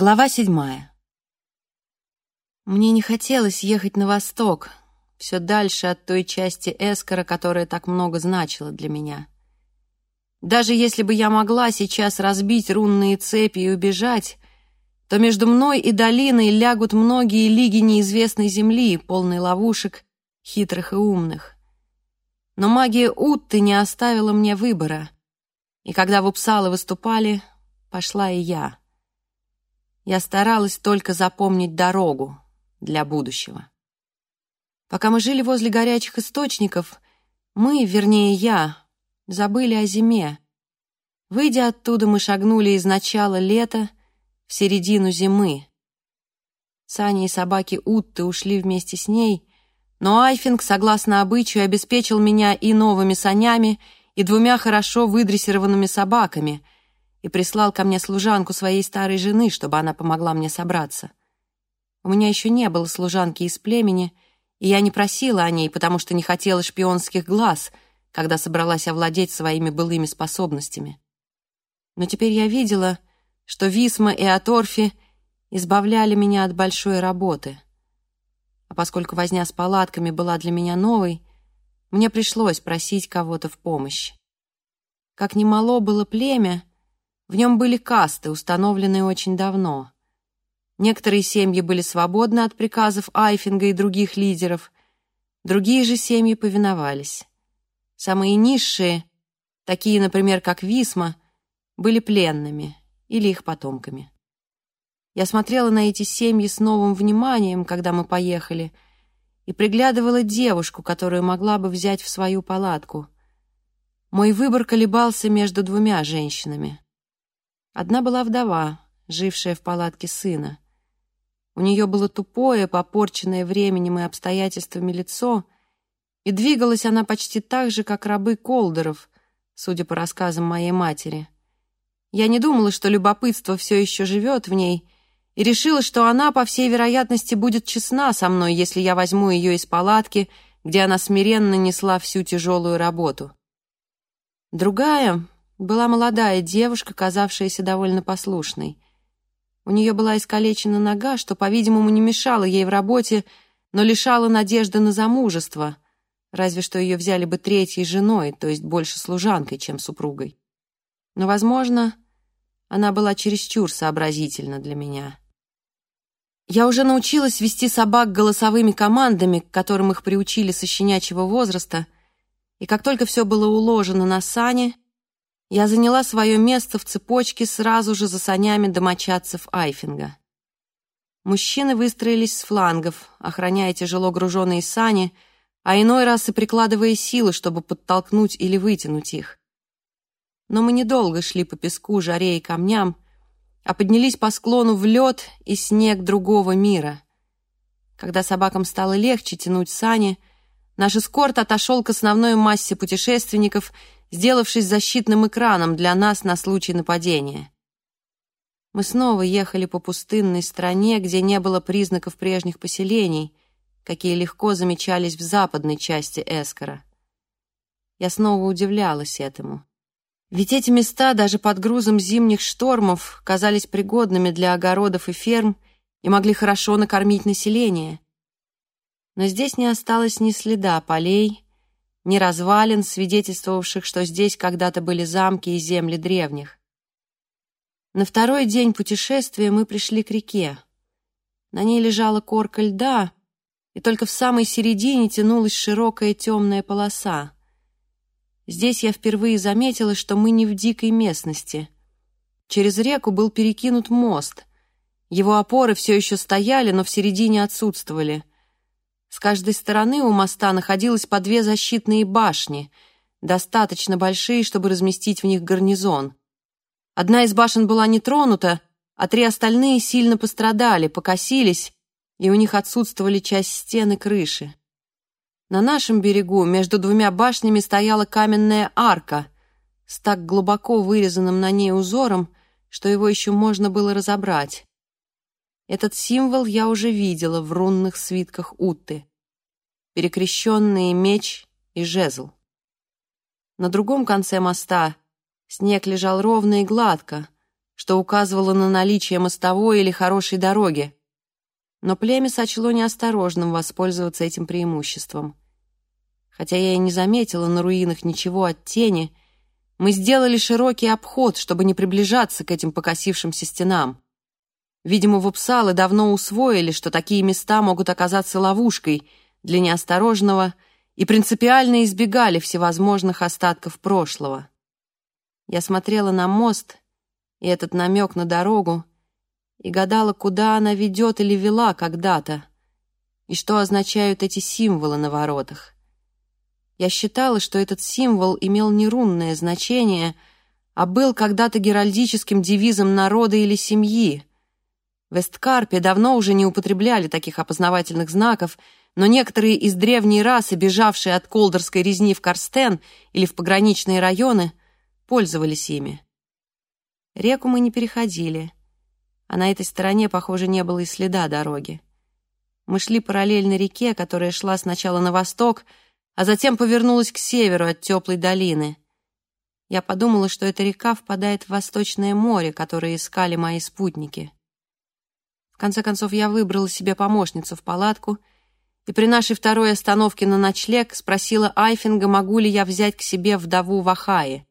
Глава седьмая. Мне не хотелось ехать на восток, все дальше от той части Эскора, которая так много значила для меня. Даже если бы я могла сейчас разбить рунные цепи и убежать, то между мной и долиной лягут многие лиги неизвестной земли, полные ловушек, хитрых и умных. Но магия Утты не оставила мне выбора, и когда в Упсалы выступали, пошла и я — я старалась только запомнить дорогу для будущего. Пока мы жили возле горячих источников, мы, вернее я, забыли о зиме. Выйдя оттуда, мы шагнули из начала лета в середину зимы. Сани и собаки Утты ушли вместе с ней, но Айфинг, согласно обычаю, обеспечил меня и новыми санями, и двумя хорошо выдрессированными собаками — и прислал ко мне служанку своей старой жены, чтобы она помогла мне собраться. У меня еще не было служанки из племени, и я не просила о ней, потому что не хотела шпионских глаз, когда собралась овладеть своими былыми способностями. Но теперь я видела, что Висма и Аторфи избавляли меня от большой работы. А поскольку возня с палатками была для меня новой, мне пришлось просить кого-то в помощь. Как немало было племя, в нем были касты, установленные очень давно. Некоторые семьи были свободны от приказов Айфинга и других лидеров, другие же семьи повиновались. Самые низшие, такие, например, как Висма, были пленными или их потомками. Я смотрела на эти семьи с новым вниманием, когда мы поехали, и приглядывала девушку, которую могла бы взять в свою палатку. Мой выбор колебался между двумя женщинами. Одна была вдова, жившая в палатке сына. У нее было тупое, попорченное временем и обстоятельствами лицо, и двигалась она почти так же, как рабы Колдеров, судя по рассказам моей матери. Я не думала, что любопытство все еще живет в ней, и решила, что она, по всей вероятности, будет честна со мной, если я возьму ее из палатки, где она смиренно несла всю тяжелую работу. Другая, была молодая девушка, казавшаяся довольно послушной. У нее была искалечена нога, что, по-видимому, не мешало ей в работе, но лишало надежды на замужество, разве что ее взяли бы третьей женой, то есть больше служанкой, чем супругой. Но, возможно, она была чересчур сообразительна для меня. Я уже научилась вести собак голосовыми командами, к которым их приучили со щенячьего возраста, и как только все было уложено на сане. — я заняла свое место в цепочке сразу же за санями домочадцев Айфинга. Мужчины выстроились с флангов, охраняя тяжело груженные сани, а иной раз и прикладывая силы, чтобы подтолкнуть или вытянуть их. Но мы недолго шли по песку, жаре и камням, а поднялись по склону в лед и снег другого мира. Когда собакам стало легче тянуть сани, наш эскорт отошел к основной массе путешественников — сделавшись защитным экраном для нас на случай нападения. Мы снова ехали по пустынной стране, где не было признаков прежних поселений, какие легко замечались в западной части Эскара. Я снова удивлялась этому. Ведь эти места даже под грузом зимних штормов казались пригодными для огородов и ферм и могли хорошо накормить население. Но здесь не осталось ни следа полей, не развалин, свидетельствовавших, что здесь когда-то были замки и земли древних. На второй день путешествия мы пришли к реке. На ней лежала корка льда, и только в самой середине тянулась широкая темная полоса. Здесь я впервые заметила, что мы не в дикой местности. Через реку был перекинут мост. Его опоры все еще стояли, но в середине отсутствовали — с каждой стороны у моста находилось по две защитные башни, достаточно большие, чтобы разместить в них гарнизон. Одна из башен была не тронута, а три остальные сильно пострадали, покосились, и у них отсутствовали часть стены крыши. На нашем берегу между двумя башнями стояла каменная арка с так глубоко вырезанным на ней узором, что его еще можно было разобрать. Этот символ я уже видела в рунных свитках Утты. Перекрещенные меч и жезл. На другом конце моста снег лежал ровно и гладко, что указывало на наличие мостовой или хорошей дороги. Но племя сочло неосторожным воспользоваться этим преимуществом. Хотя я и не заметила на руинах ничего от тени, мы сделали широкий обход, чтобы не приближаться к этим покосившимся стенам. Видимо, вупсалы давно усвоили, что такие места могут оказаться ловушкой для неосторожного и принципиально избегали всевозможных остатков прошлого. Я смотрела на мост и этот намек на дорогу и гадала, куда она ведет или вела когда-то, и что означают эти символы на воротах. Я считала, что этот символ имел не рунное значение, а был когда-то геральдическим девизом народа или семьи — Весткарпе давно уже не употребляли таких опознавательных знаков, но некоторые из древней расы, бежавшие от Колдерской резни в Карстен или в пограничные районы, пользовались ими. Реку мы не переходили, а на этой стороне, похоже, не было и следа дороги. Мы шли параллельно реке, которая шла сначала на восток, а затем повернулась к северу от теплой долины. Я подумала, что эта река впадает в Восточное море, которое искали мои спутники конце концов, я выбрала себе помощницу в палатку и при нашей второй остановке на ночлег спросила Айфинга, могу ли я взять к себе вдову Вахаи.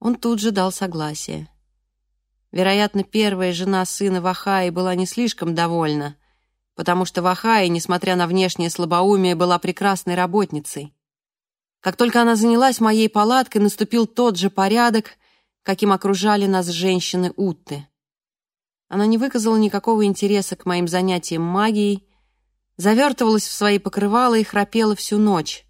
Он тут же дал согласие. Вероятно, первая жена сына Вахаи была не слишком довольна, потому что Вахаи, несмотря на внешнее слабоумие, была прекрасной работницей. Как только она занялась моей палаткой, наступил тот же порядок, каким окружали нас женщины Утты. Она не выказала никакого интереса к моим занятиям магией, завертывалась в свои покрывала и храпела всю ночь.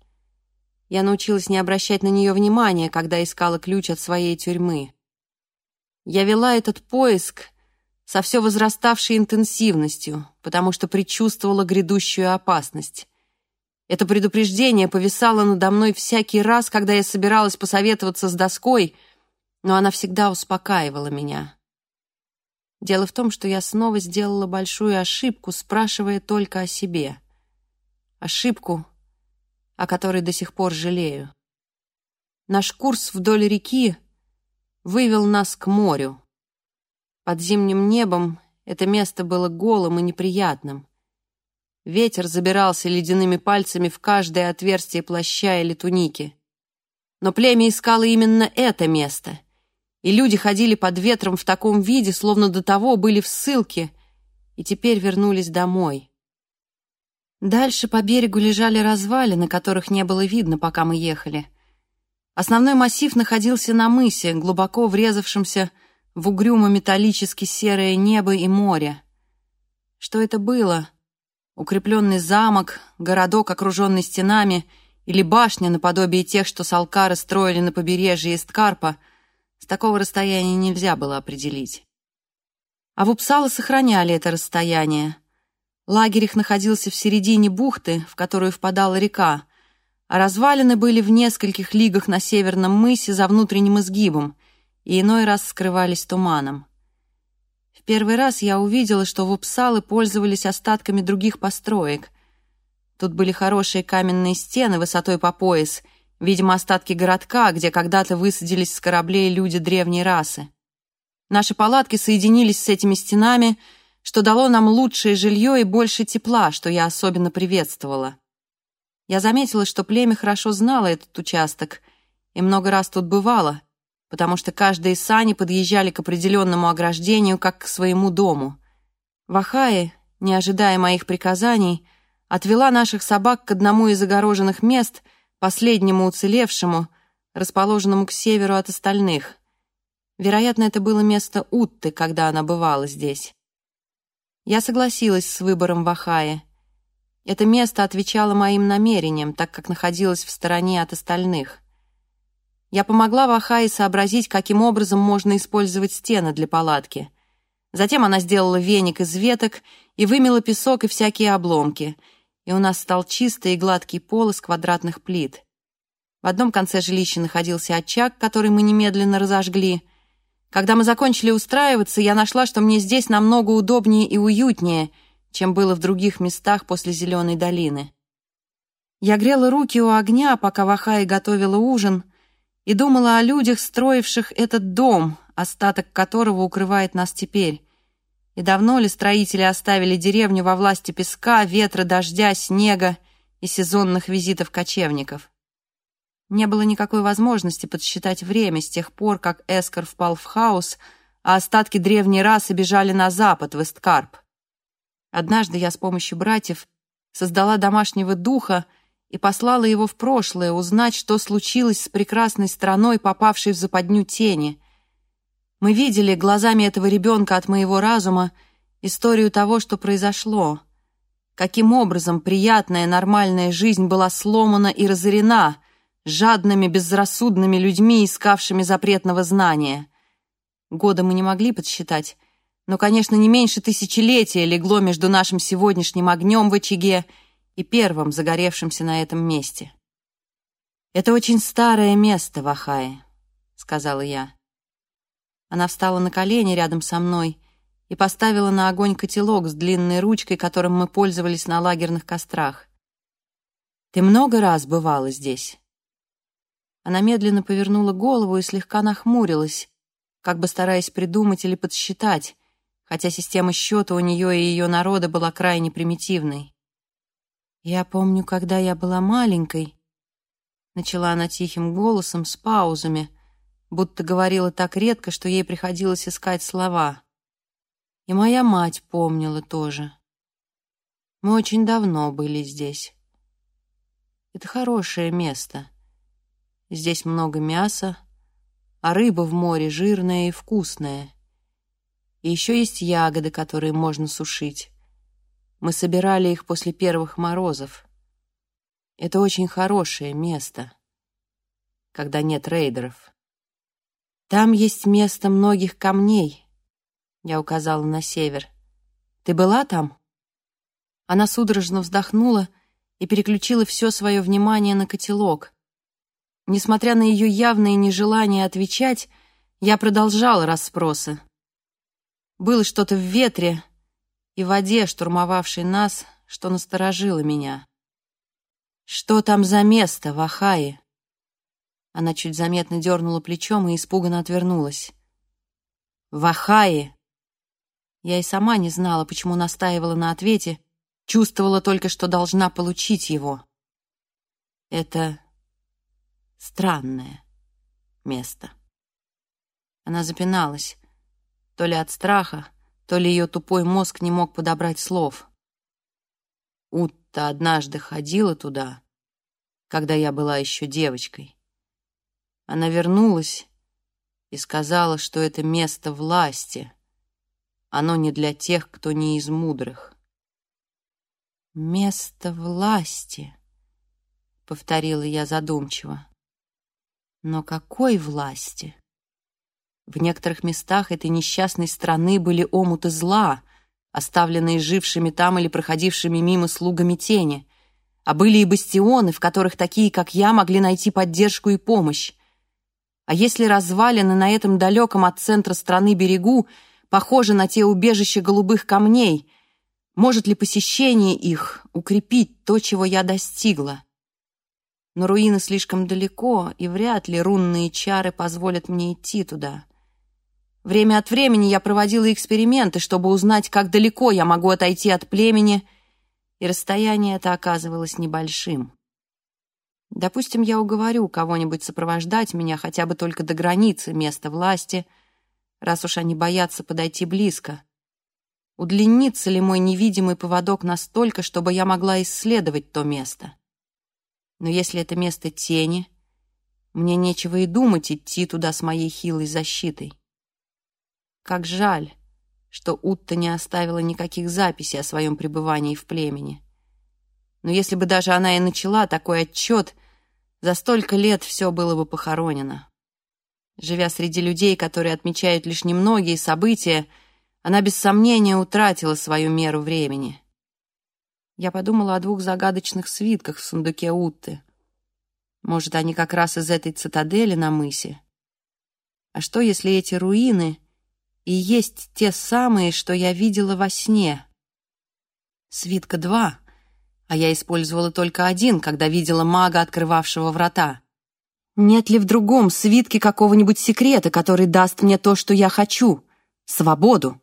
Я научилась не обращать на нее внимания, когда искала ключ от своей тюрьмы. Я вела этот поиск со все возраставшей интенсивностью, потому что предчувствовала грядущую опасность. Это предупреждение повисало надо мной всякий раз, когда я собиралась посоветоваться с доской, но она всегда успокаивала меня. Дело в том, что я снова сделала большую ошибку, спрашивая только о себе. Ошибку, о которой до сих пор жалею. Наш курс вдоль реки вывел нас к морю. Под зимним небом это место было голым и неприятным. Ветер забирался ледяными пальцами в каждое отверстие плаща или туники. Но племя искало именно это место — и люди ходили под ветром в таком виде, словно до того были в ссылке, и теперь вернулись домой. Дальше по берегу лежали развалины, которых не было видно, пока мы ехали. Основной массив находился на мысе, глубоко врезавшемся в угрюмо-металлически серое небо и море. Что это было? Укрепленный замок, городок, окруженный стенами, или башня наподобие тех, что салкары строили на побережье Эсткарпа — с такого расстояния нельзя было определить. А в Упсало сохраняли это расстояние. Лагерь их находился в середине бухты, в которую впадала река, а развалины были в нескольких лигах на северном мысе за внутренним изгибом и иной раз скрывались туманом. В первый раз я увидела, что в Упсало пользовались остатками других построек. Тут были хорошие каменные стены высотой по пояс — Видимо, остатки городка, где когда-то высадились с кораблей люди древней расы. Наши палатки соединились с этими стенами, что дало нам лучшее жилье и больше тепла, что я особенно приветствовала. Я заметила, что племя хорошо знало этот участок и много раз тут бывало, потому что каждые сани подъезжали к определенному ограждению, как к своему дому. Вахаи, не ожидая моих приказаний, отвела наших собак к одному из огороженных мест — последнему уцелевшему, расположенному к северу от остальных. Вероятно, это было место Утты, когда она бывала здесь. Я согласилась с выбором Вахаи. Это место отвечало моим намерениям, так как находилось в стороне от остальных. Я помогла Вахае сообразить, каким образом можно использовать стены для палатки. Затем она сделала веник из веток и вымела песок и всякие обломки — и у нас стал чистый и гладкий пол из квадратных плит. В одном конце жилища находился очаг, который мы немедленно разожгли. Когда мы закончили устраиваться, я нашла, что мне здесь намного удобнее и уютнее, чем было в других местах после Зеленой долины. Я грела руки у огня, пока Вахаи готовила ужин, и думала о людях, строивших этот дом, остаток которого укрывает нас теперь. И давно ли строители оставили деревню во власти песка, ветра, дождя, снега и сезонных визитов кочевников? Не было никакой возможности подсчитать время с тех пор, как Эскор впал в хаос, а остатки древней расы бежали на запад, в Эсткарп. Однажды я с помощью братьев создала домашнего духа и послала его в прошлое узнать, что случилось с прекрасной страной, попавшей в западню тени — мы видели глазами этого ребенка от моего разума историю того, что произошло. Каким образом приятная нормальная жизнь была сломана и разорена жадными, безрассудными людьми, искавшими запретного знания. Года мы не могли подсчитать, но, конечно, не меньше тысячелетия легло между нашим сегодняшним огнем в очаге и первым загоревшимся на этом месте. «Это очень старое место в Ахае», — сказала я. Она встала на колени рядом со мной и поставила на огонь котелок с длинной ручкой, которым мы пользовались на лагерных кострах. «Ты много раз бывала здесь?» Она медленно повернула голову и слегка нахмурилась, как бы стараясь придумать или подсчитать, хотя система счета у нее и ее народа была крайне примитивной. «Я помню, когда я была маленькой», — начала она тихим голосом с паузами — будто говорила так редко, что ей приходилось искать слова. И моя мать помнила тоже. Мы очень давно были здесь. Это хорошее место. Здесь много мяса, а рыба в море жирная и вкусная. И еще есть ягоды, которые можно сушить. Мы собирали их после первых морозов. Это очень хорошее место, когда нет рейдеров. Там есть место многих камней. Я указала на север. Ты была там? Она судорожно вздохнула и переключила все свое внимание на котелок. Несмотря на ее явное нежелание отвечать, я продолжала расспросы. Было что-то в ветре и в воде, штурмовавшей нас, что насторожило меня. «Что там за место в Ахае?» Она чуть заметно дернула плечом и испуганно отвернулась. «В Я и сама не знала, почему настаивала на ответе, чувствовала только, что должна получить его. Это странное место. Она запиналась, то ли от страха, то ли ее тупой мозг не мог подобрать слов. Утта однажды ходила туда, когда я была еще девочкой. Она вернулась и сказала, что это место власти. Оно не для тех, кто не из мудрых. «Место власти», — повторила я задумчиво. «Но какой власти?» В некоторых местах этой несчастной страны были омуты зла, оставленные жившими там или проходившими мимо слугами тени, а были и бастионы, в которых такие, как я, могли найти поддержку и помощь. А если развалины на этом далеком от центра страны берегу похожи на те убежища голубых камней, может ли посещение их укрепить то, чего я достигла? Но руины слишком далеко, и вряд ли рунные чары позволят мне идти туда. Время от времени я проводила эксперименты, чтобы узнать, как далеко я могу отойти от племени, и расстояние это оказывалось небольшим. Допустим, я уговорю кого-нибудь сопровождать меня хотя бы только до границы места власти, раз уж они боятся подойти близко. Удлинится ли мой невидимый поводок настолько, чтобы я могла исследовать то место? Но если это место тени, мне нечего и думать идти туда с моей хилой защитой. Как жаль, что Утта не оставила никаких записей о своем пребывании в племени. Но если бы даже она и начала такой отчет, за столько лет все было бы похоронено. Живя среди людей, которые отмечают лишь немногие события, она без сомнения утратила свою меру времени. Я подумала о двух загадочных свитках в сундуке Утты. Может, они как раз из этой цитадели на мысе? А что, если эти руины и есть те самые, что я видела во сне? Свитка 2 а я использовала только один, когда видела мага, открывавшего врата. Нет ли в другом свитке какого-нибудь секрета, который даст мне то, что я хочу? Свободу.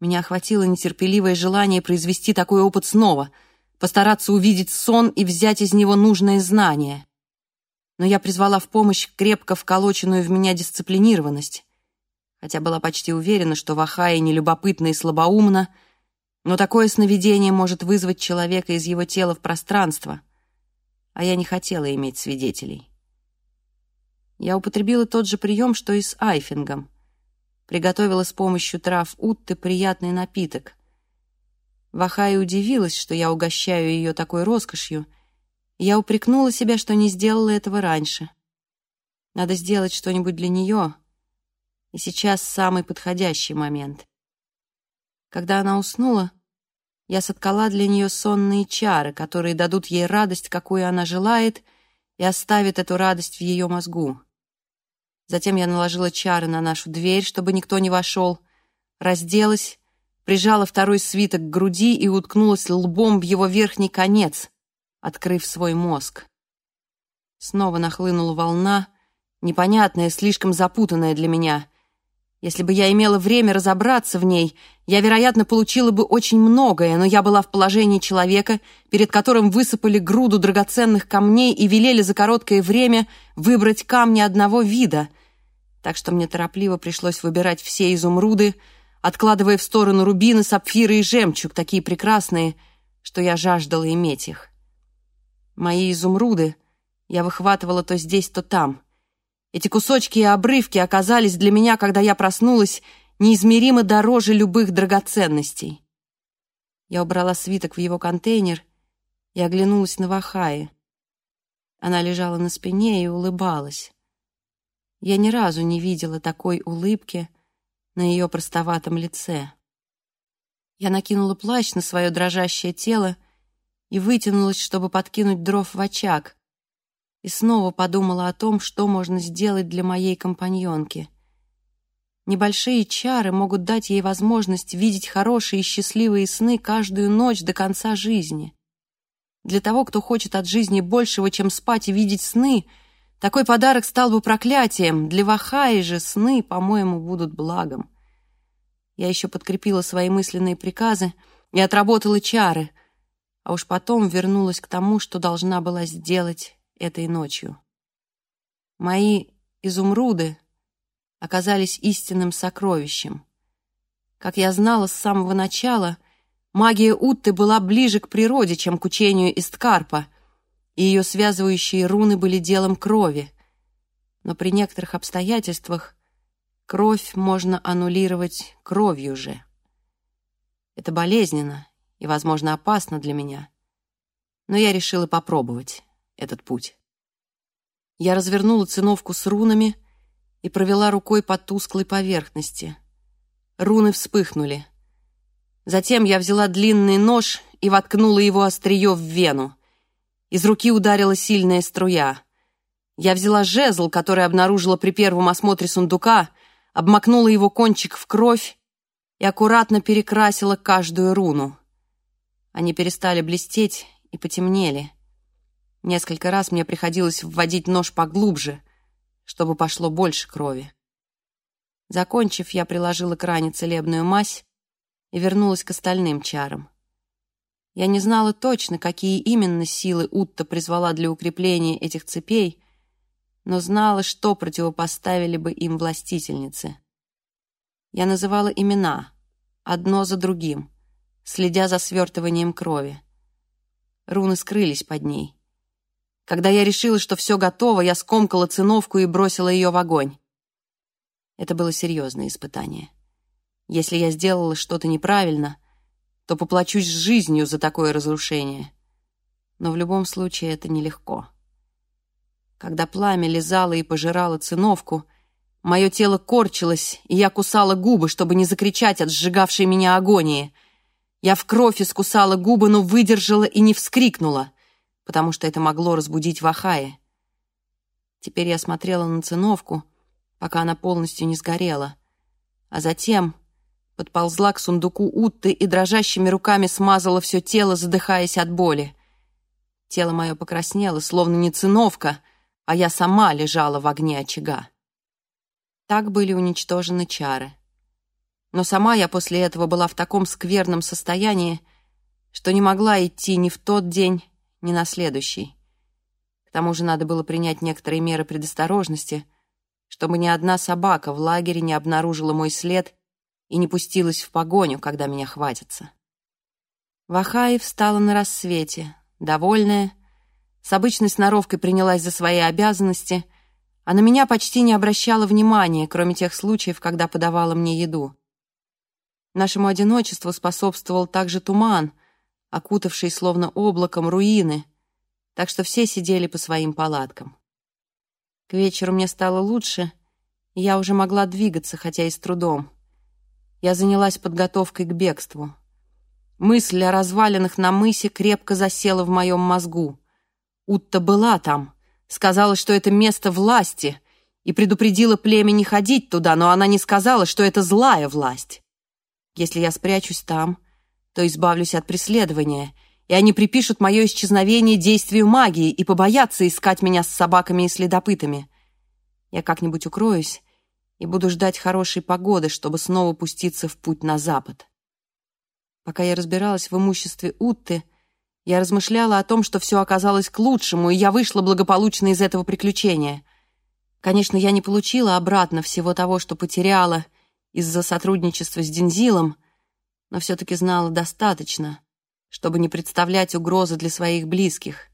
Меня охватило нетерпеливое желание произвести такой опыт снова, постараться увидеть сон и взять из него нужное знание. Но я призвала в помощь крепко вколоченную в меня дисциплинированность. Хотя была почти уверена, что Вахая нелюбопытна и слабоумна, но такое сновидение может вызвать человека из его тела в пространство, а я не хотела иметь свидетелей. Я употребила тот же прием, что и с айфингом. Приготовила с помощью трав утты приятный напиток. Вахая удивилась, что я угощаю ее такой роскошью. Я упрекнула себя, что не сделала этого раньше. Надо сделать что-нибудь для нее. И сейчас самый подходящий момент — когда она уснула, я соткала для нее сонные чары, которые дадут ей радость, какую она желает, и оставят эту радость в ее мозгу. Затем я наложила чары на нашу дверь, чтобы никто не вошел, разделась, прижала второй свиток к груди и уткнулась лбом в его верхний конец, открыв свой мозг. Снова нахлынула волна, непонятная, слишком запутанная для меня — если бы я имела время разобраться в ней, я, вероятно, получила бы очень многое, но я была в положении человека, перед которым высыпали груду драгоценных камней и велели за короткое время выбрать камни одного вида. Так что мне торопливо пришлось выбирать все изумруды, откладывая в сторону рубины, сапфиры и жемчуг, такие прекрасные, что я жаждала иметь их. Мои изумруды я выхватывала то здесь, то там — эти кусочки и обрывки оказались для меня, когда я проснулась, неизмеримо дороже любых драгоценностей. Я убрала свиток в его контейнер и оглянулась на Вахаи. Она лежала на спине и улыбалась. Я ни разу не видела такой улыбки на ее простоватом лице. Я накинула плащ на свое дрожащее тело и вытянулась, чтобы подкинуть дров в очаг и снова подумала о том, что можно сделать для моей компаньонки. Небольшие чары могут дать ей возможность видеть хорошие и счастливые сны каждую ночь до конца жизни. Для того, кто хочет от жизни большего, чем спать и видеть сны, такой подарок стал бы проклятием. Для Вахаи же сны, по-моему, будут благом. Я еще подкрепила свои мысленные приказы и отработала чары, а уж потом вернулась к тому, что должна была сделать этой ночью. Мои изумруды оказались истинным сокровищем. Как я знала с самого начала, магия Утты была ближе к природе, чем к учению Исткарпа, и ее связывающие руны были делом крови. Но при некоторых обстоятельствах кровь можно аннулировать кровью же. Это болезненно и, возможно, опасно для меня, но я решила попробовать этот путь. Я развернула циновку с рунами и провела рукой по тусклой поверхности. Руны вспыхнули. Затем я взяла длинный нож и воткнула его острие в вену. Из руки ударила сильная струя. Я взяла жезл, который обнаружила при первом осмотре сундука, обмакнула его кончик в кровь и аккуратно перекрасила каждую руну. Они перестали блестеть и потемнели. Несколько раз мне приходилось вводить нож поглубже, чтобы пошло больше крови. Закончив, я приложила к ране целебную мазь и вернулась к остальным чарам. Я не знала точно, какие именно силы Утта призвала для укрепления этих цепей, но знала, что противопоставили бы им властительницы. Я называла имена, одно за другим, следя за свертыванием крови. Руны скрылись под ней. Когда я решила, что все готово, я скомкала циновку и бросила ее в огонь. Это было серьезное испытание. Если я сделала что-то неправильно, то поплачусь жизнью за такое разрушение. Но в любом случае это нелегко. Когда пламя лизало и пожирало циновку, мое тело корчилось, и я кусала губы, чтобы не закричать от сжигавшей меня агонии. Я в кровь искусала губы, но выдержала и не вскрикнула потому что это могло разбудить вахае. Теперь я смотрела на циновку, пока она полностью не сгорела, а затем подползла к сундуку Утты и дрожащими руками смазала все тело, задыхаясь от боли. Тело мое покраснело, словно не циновка, а я сама лежала в огне очага. Так были уничтожены чары. Но сама я после этого была в таком скверном состоянии, что не могла идти ни в тот день, не на следующий. К тому же надо было принять некоторые меры предосторожности, чтобы ни одна собака в лагере не обнаружила мой след и не пустилась в погоню, когда меня хватится. Вахаев встала на рассвете, довольная, с обычной сноровкой принялась за свои обязанности, а на меня почти не обращала внимания, кроме тех случаев, когда подавала мне еду. Нашему одиночеству способствовал также туман — окутавшей словно облаком руины, так что все сидели по своим палаткам. К вечеру мне стало лучше, и я уже могла двигаться, хотя и с трудом. Я занялась подготовкой к бегству. Мысль о развалинах на мысе крепко засела в моем мозгу. Утта была там, сказала, что это место власти, и предупредила племя не ходить туда, но она не сказала, что это злая власть. Если я спрячусь там, то избавлюсь от преследования, и они припишут мое исчезновение действию магии и побоятся искать меня с собаками и следопытами. Я как-нибудь укроюсь и буду ждать хорошей погоды, чтобы снова пуститься в путь на запад. Пока я разбиралась в имуществе Утты, я размышляла о том, что все оказалось к лучшему, и я вышла благополучно из этого приключения. Конечно, я не получила обратно всего того, что потеряла из-за сотрудничества с Дензилом, но все-таки знала достаточно, чтобы не представлять угрозы для своих близких,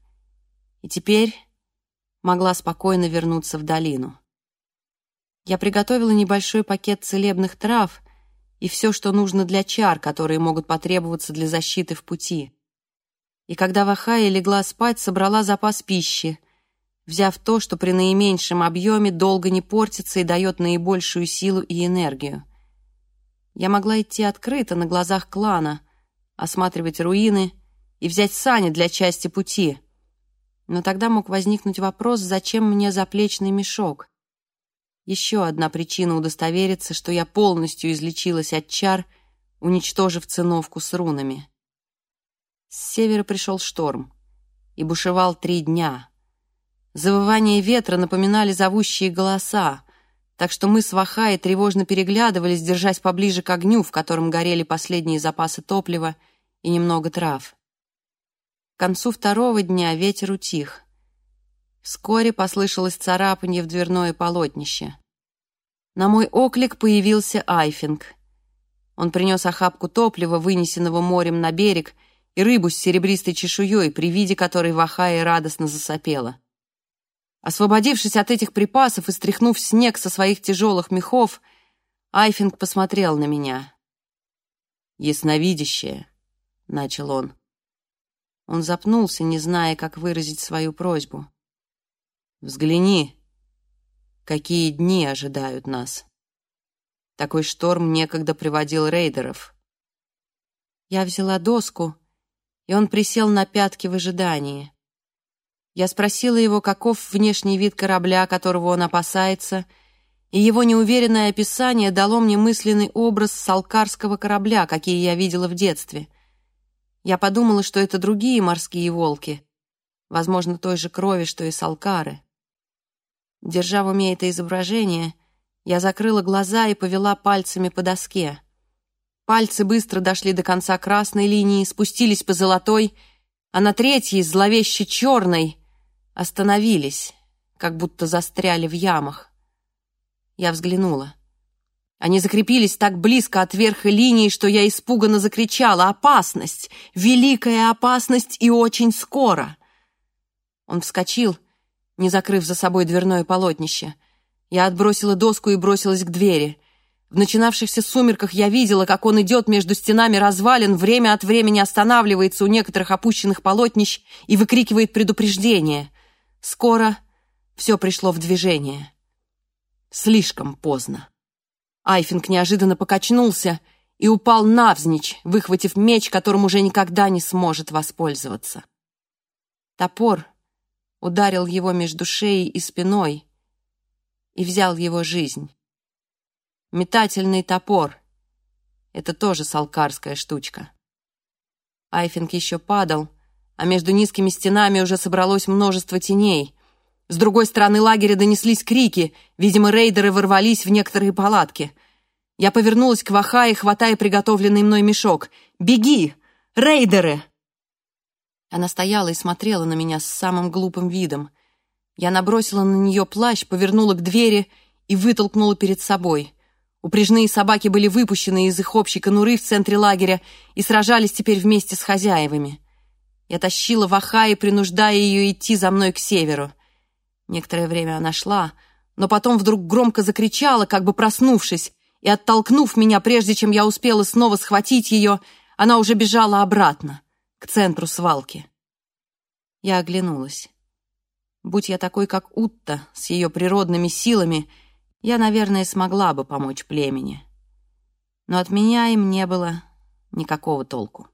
и теперь могла спокойно вернуться в долину. Я приготовила небольшой пакет целебных трав и все, что нужно для чар, которые могут потребоваться для защиты в пути. И когда Вахая легла спать, собрала запас пищи, взяв то, что при наименьшем объеме долго не портится и дает наибольшую силу и энергию. Я могла идти открыто на глазах клана, осматривать руины и взять сани для части пути. Но тогда мог возникнуть вопрос, зачем мне заплечный мешок? Еще одна причина удостовериться, что я полностью излечилась от чар, уничтожив циновку с рунами. С севера пришел шторм и бушевал три дня. Завывание ветра напоминали зовущие голоса — так что мы с Вахаи тревожно переглядывались, держась поближе к огню, в котором горели последние запасы топлива и немного трав. К концу второго дня ветер утих. Вскоре послышалось царапанье в дверное полотнище. На мой оклик появился Айфинг. Он принес охапку топлива, вынесенного морем на берег, и рыбу с серебристой чешуей, при виде которой Вахая радостно засопела. Освободившись от этих припасов и стряхнув снег со своих тяжелых мехов, Айфинг посмотрел на меня. «Ясновидящее», — начал он. Он запнулся, не зная, как выразить свою просьбу. «Взгляни, какие дни ожидают нас. Такой шторм некогда приводил рейдеров». Я взяла доску, и он присел на пятки в ожидании. Я спросила его, каков внешний вид корабля, которого он опасается, и его неуверенное описание дало мне мысленный образ салкарского корабля, какие я видела в детстве. Я подумала, что это другие морские волки, возможно, той же крови, что и салкары. Держа в уме это изображение, я закрыла глаза и повела пальцами по доске. Пальцы быстро дошли до конца красной линии, спустились по золотой, а на третьей, зловеще черной — остановились, как будто застряли в ямах. Я взглянула. Они закрепились так близко от верха линии, что я испуганно закричала «Опасность! Великая опасность и очень скоро!» Он вскочил, не закрыв за собой дверное полотнище. Я отбросила доску и бросилась к двери. В начинавшихся сумерках я видела, как он идет между стенами развалин, время от времени останавливается у некоторых опущенных полотнищ и выкрикивает предупреждение — Скоро все пришло в движение. Слишком поздно. Айфинг неожиданно покачнулся и упал навзничь, выхватив меч, которым уже никогда не сможет воспользоваться. Топор ударил его между шеей и спиной и взял его жизнь. Метательный топор — это тоже салкарская штучка. Айфинг еще падал — а между низкими стенами уже собралось множество теней. С другой стороны лагеря донеслись крики, видимо, рейдеры ворвались в некоторые палатки. Я повернулась к Вахае, хватая приготовленный мной мешок. «Беги! Рейдеры!» Она стояла и смотрела на меня с самым глупым видом. Я набросила на нее плащ, повернула к двери и вытолкнула перед собой. Упряжные собаки были выпущены из их общей конуры в центре лагеря и сражались теперь вместе с хозяевами. Я тащила Ваха и принуждая ее идти за мной к северу. Некоторое время она шла, но потом вдруг громко закричала, как бы проснувшись, и, оттолкнув меня, прежде чем я успела снова схватить ее, она уже бежала обратно, к центру свалки. Я оглянулась. Будь я такой, как Утта, с ее природными силами, я, наверное, смогла бы помочь племени. Но от меня им не было никакого толку.